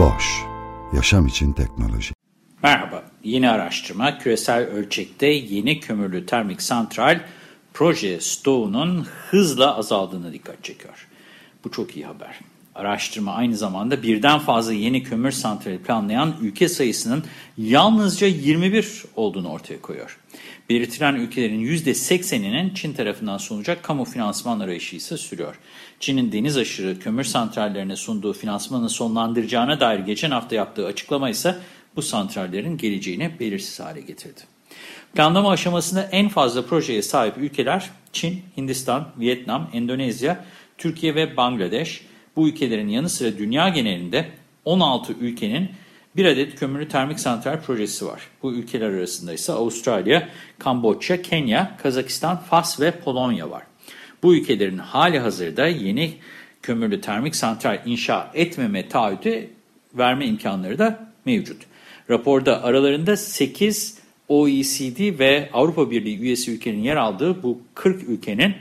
Boş, yaşam için teknoloji. Merhaba, yeni araştırma küresel ölçekte yeni kömürlü termik santral proje stoğunun hızla azaldığını dikkat çekiyor. Bu çok iyi haber. Araştırma aynı zamanda birden fazla yeni kömür santrali planlayan ülke sayısının yalnızca 21 olduğunu ortaya koyuyor. Belirtilen ülkelerin %80'inin Çin tarafından sunulacak kamu finansman arayışı ise sürüyor. Çin'in deniz aşırı kömür santrallerine sunduğu finansmanı sonlandıracağına dair geçen hafta yaptığı açıklama ise bu santrallerin geleceğini belirsiz hale getirdi. Planlama aşamasında en fazla projeye sahip ülkeler Çin, Hindistan, Vietnam, Endonezya, Türkiye ve Bangladeş. Bu ülkelerin yanı sıra dünya genelinde 16 ülkenin bir adet kömürlü termik santral projesi var. Bu ülkeler arasında ise Avustralya, Kamboçya, Kenya, Kazakistan, Fas ve Polonya var. Bu ülkelerin hali hazırda yeni kömürlü termik santral inşa etmeme taahhütü verme imkanları da mevcut. Raporda aralarında 8 OECD ve Avrupa Birliği üyesi ülkenin yer aldığı bu 40 ülkenin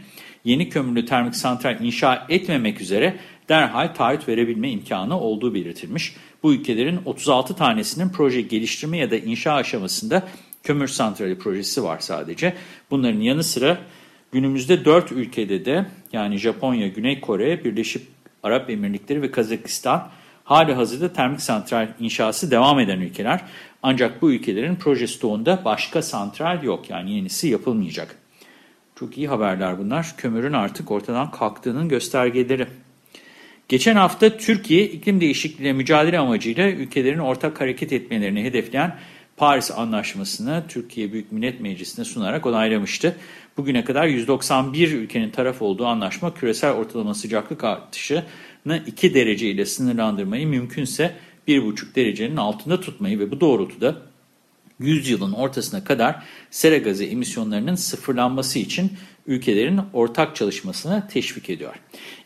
yeni kömürlü termik santral inşa etmemek üzere derhal taahhüt verebilme imkanı olduğu belirtilmiş. Bu ülkelerin 36 tanesinin proje geliştirme ya da inşa aşamasında kömür santrali projesi var sadece. Bunların yanı sıra günümüzde 4 ülkede de yani Japonya, Güney Kore, Birleşik Arap Emirlikleri ve Kazakistan hali hazırda termik santral inşası devam eden ülkeler. Ancak bu ülkelerin proje stoğunda başka santral yok yani yenisi yapılmayacak. Çok iyi haberler bunlar. Kömürün artık ortadan kalktığının göstergeleri. Geçen hafta Türkiye iklim değişikliğiyle mücadele amacıyla ülkelerin ortak hareket etmelerini hedefleyen Paris Anlaşması'nı Türkiye Büyük Millet Meclisi'ne sunarak onaylamıştı. Bugüne kadar 191 ülkenin taraf olduğu anlaşma küresel ortalama sıcaklık artışını 2 derece ile sınırlandırmayı mümkünse 1,5 derecenin altında tutmayı ve bu doğrultuda 100 yılın ortasına kadar sera gazı emisyonlarının sıfırlanması için ülkelerin ortak çalışmasını teşvik ediyor.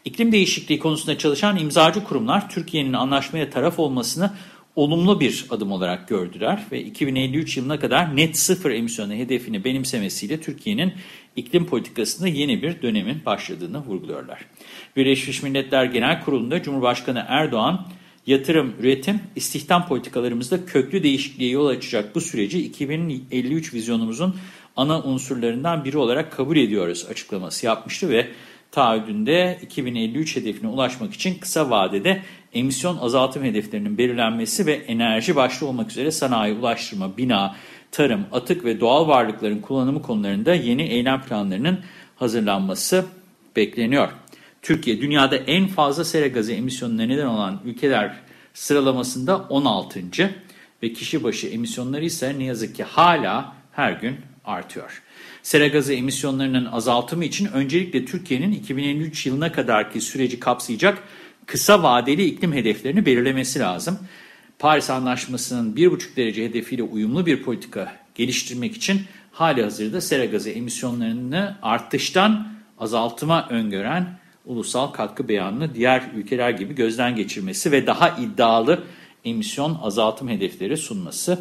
İklim değişikliği konusunda çalışan imzacı kurumlar Türkiye'nin anlaşmaya taraf olmasını olumlu bir adım olarak gördüler ve 2053 yılına kadar net sıfır emisyonu hedefini benimsemesiyle Türkiye'nin iklim politikasında yeni bir dönemin başladığını vurguluyorlar. Birleşmiş Milletler Genel Kurulu'nda Cumhurbaşkanı Erdoğan, yatırım, üretim, istihdam politikalarımızda köklü değişikliğe yol açacak bu süreci 2053 vizyonumuzun ana unsurlarından biri olarak kabul ediyoruz açıklaması yapmıştı ve taahhüdünde 2053 hedefine ulaşmak için kısa vadede emisyon azaltım hedeflerinin belirlenmesi ve enerji başta olmak üzere sanayi, ulaştırma, bina, tarım, atık ve doğal varlıkların kullanımı konularında yeni eylem planlarının hazırlanması bekleniyor. Türkiye dünyada en fazla sera gazı emisyonuna neden olan ülkeler sıralamasında 16. ve kişi başı emisyonları ise ne yazık ki hala her gün artıyor. Sera gazı emisyonlarının azaltımı için öncelikle Türkiye'nin 2053 yılına kadarki süreci kapsayacak kısa vadeli iklim hedeflerini belirlemesi lazım. Paris Anlaşması'nın 1,5 derece hedefiyle uyumlu bir politika geliştirmek için hali hazırda sera gazı emisyonlarını artıştan azaltıma öngören ulusal katkı beyanını diğer ülkeler gibi gözden geçirmesi ve daha iddialı emisyon azaltım hedefleri sunması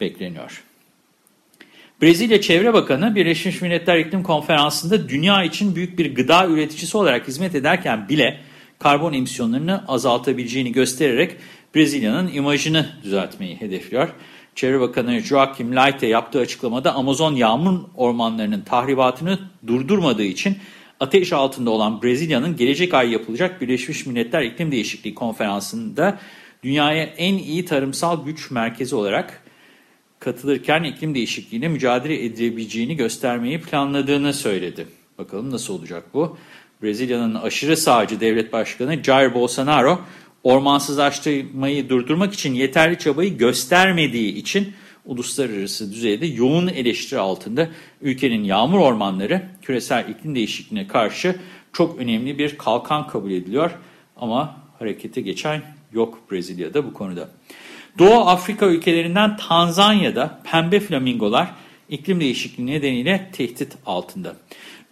bekleniyor. Brezilya Çevre Bakanı Birleşmiş Milletler İklim Konferansı'nda dünya için büyük bir gıda üreticisi olarak hizmet ederken bile karbon emisyonlarını azaltabileceğini göstererek Brezilya'nın imajını düzeltmeyi hedefliyor. Çevre Bakanı Joaquim Leite yaptığı açıklamada Amazon yağmur ormanlarının tahribatını durdurmadığı için ateş altında olan Brezilya'nın gelecek ay yapılacak Birleşmiş Milletler İklim Değişikliği Konferansı'nda dünyaya en iyi tarımsal güç merkezi olarak katılırken iklim değişikliğine mücadele edebileceğini göstermeyi planladığını söyledi. Bakalım nasıl olacak bu? Brezilya'nın aşırı sağcı devlet başkanı Jair Bolsonaro, ormansızlaştırmayı durdurmak için yeterli çabayı göstermediği için uluslararası düzeyde yoğun eleştiri altında ülkenin yağmur ormanları küresel iklim değişikliğine karşı çok önemli bir kalkan kabul ediliyor ama harekete geçen yok Brezilya'da bu konuda. Doğu Afrika ülkelerinden Tanzanya'da pembe flamingolar iklim değişikliği nedeniyle tehdit altında.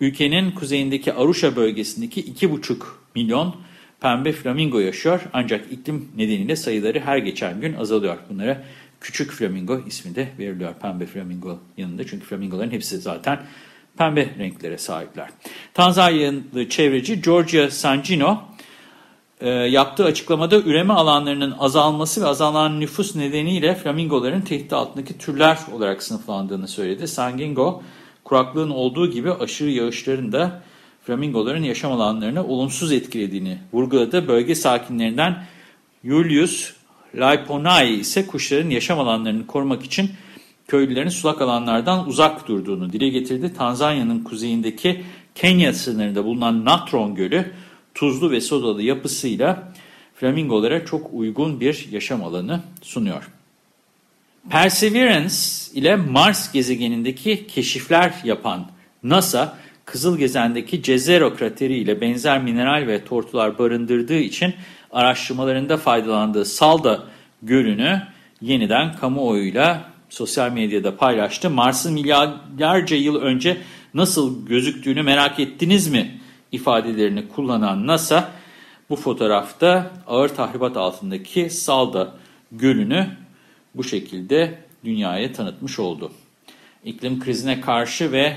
Ülkenin kuzeyindeki Arusha bölgesindeki 2,5 milyon pembe flamingo yaşıyor ancak iklim nedeniyle sayıları her geçen gün azalıyor. Bunlara küçük flamingo ismi de veriliyor pembe flamingo yanında çünkü flamingoların hepsi zaten pembe renklere sahipler. Tanzanyalı çevreci Giorgia Sangino e, yaptığı açıklamada üreme alanlarının azalması ve azalan nüfus nedeniyle flamingoların tehdit altındaki türler olarak sınıflandığını söyledi. Sangino kuraklığın olduğu gibi aşırı yağışların da flamingoların yaşam alanlarını olumsuz etkilediğini vurguladı. Bölge sakinlerinden Julius Laiponai ise kuşların yaşam alanlarını korumak için köylülerin sulak alanlardan uzak durduğunu dile getirdi. Tanzanya'nın kuzeyindeki Kenya sınırında bulunan Natron Gölü tuzlu ve sodalı yapısıyla flamingolara çok uygun bir yaşam alanı sunuyor. Perseverance ile Mars gezegenindeki keşifler yapan NASA, Kızıl Gezen'deki Jezero krateri ile benzer mineral ve tortular barındırdığı için araştırmalarında faydalandığı Salda Gölü'nü yeniden kamuoyuyla sosyal medyada paylaştı. Mars'ın milyarlarca yıl önce nasıl gözüktüğünü merak ettiniz mi ifadelerini kullanan NASA bu fotoğrafta ağır tahribat altındaki Salda Gölü'nü bu şekilde dünyaya tanıtmış oldu. İklim krizine karşı ve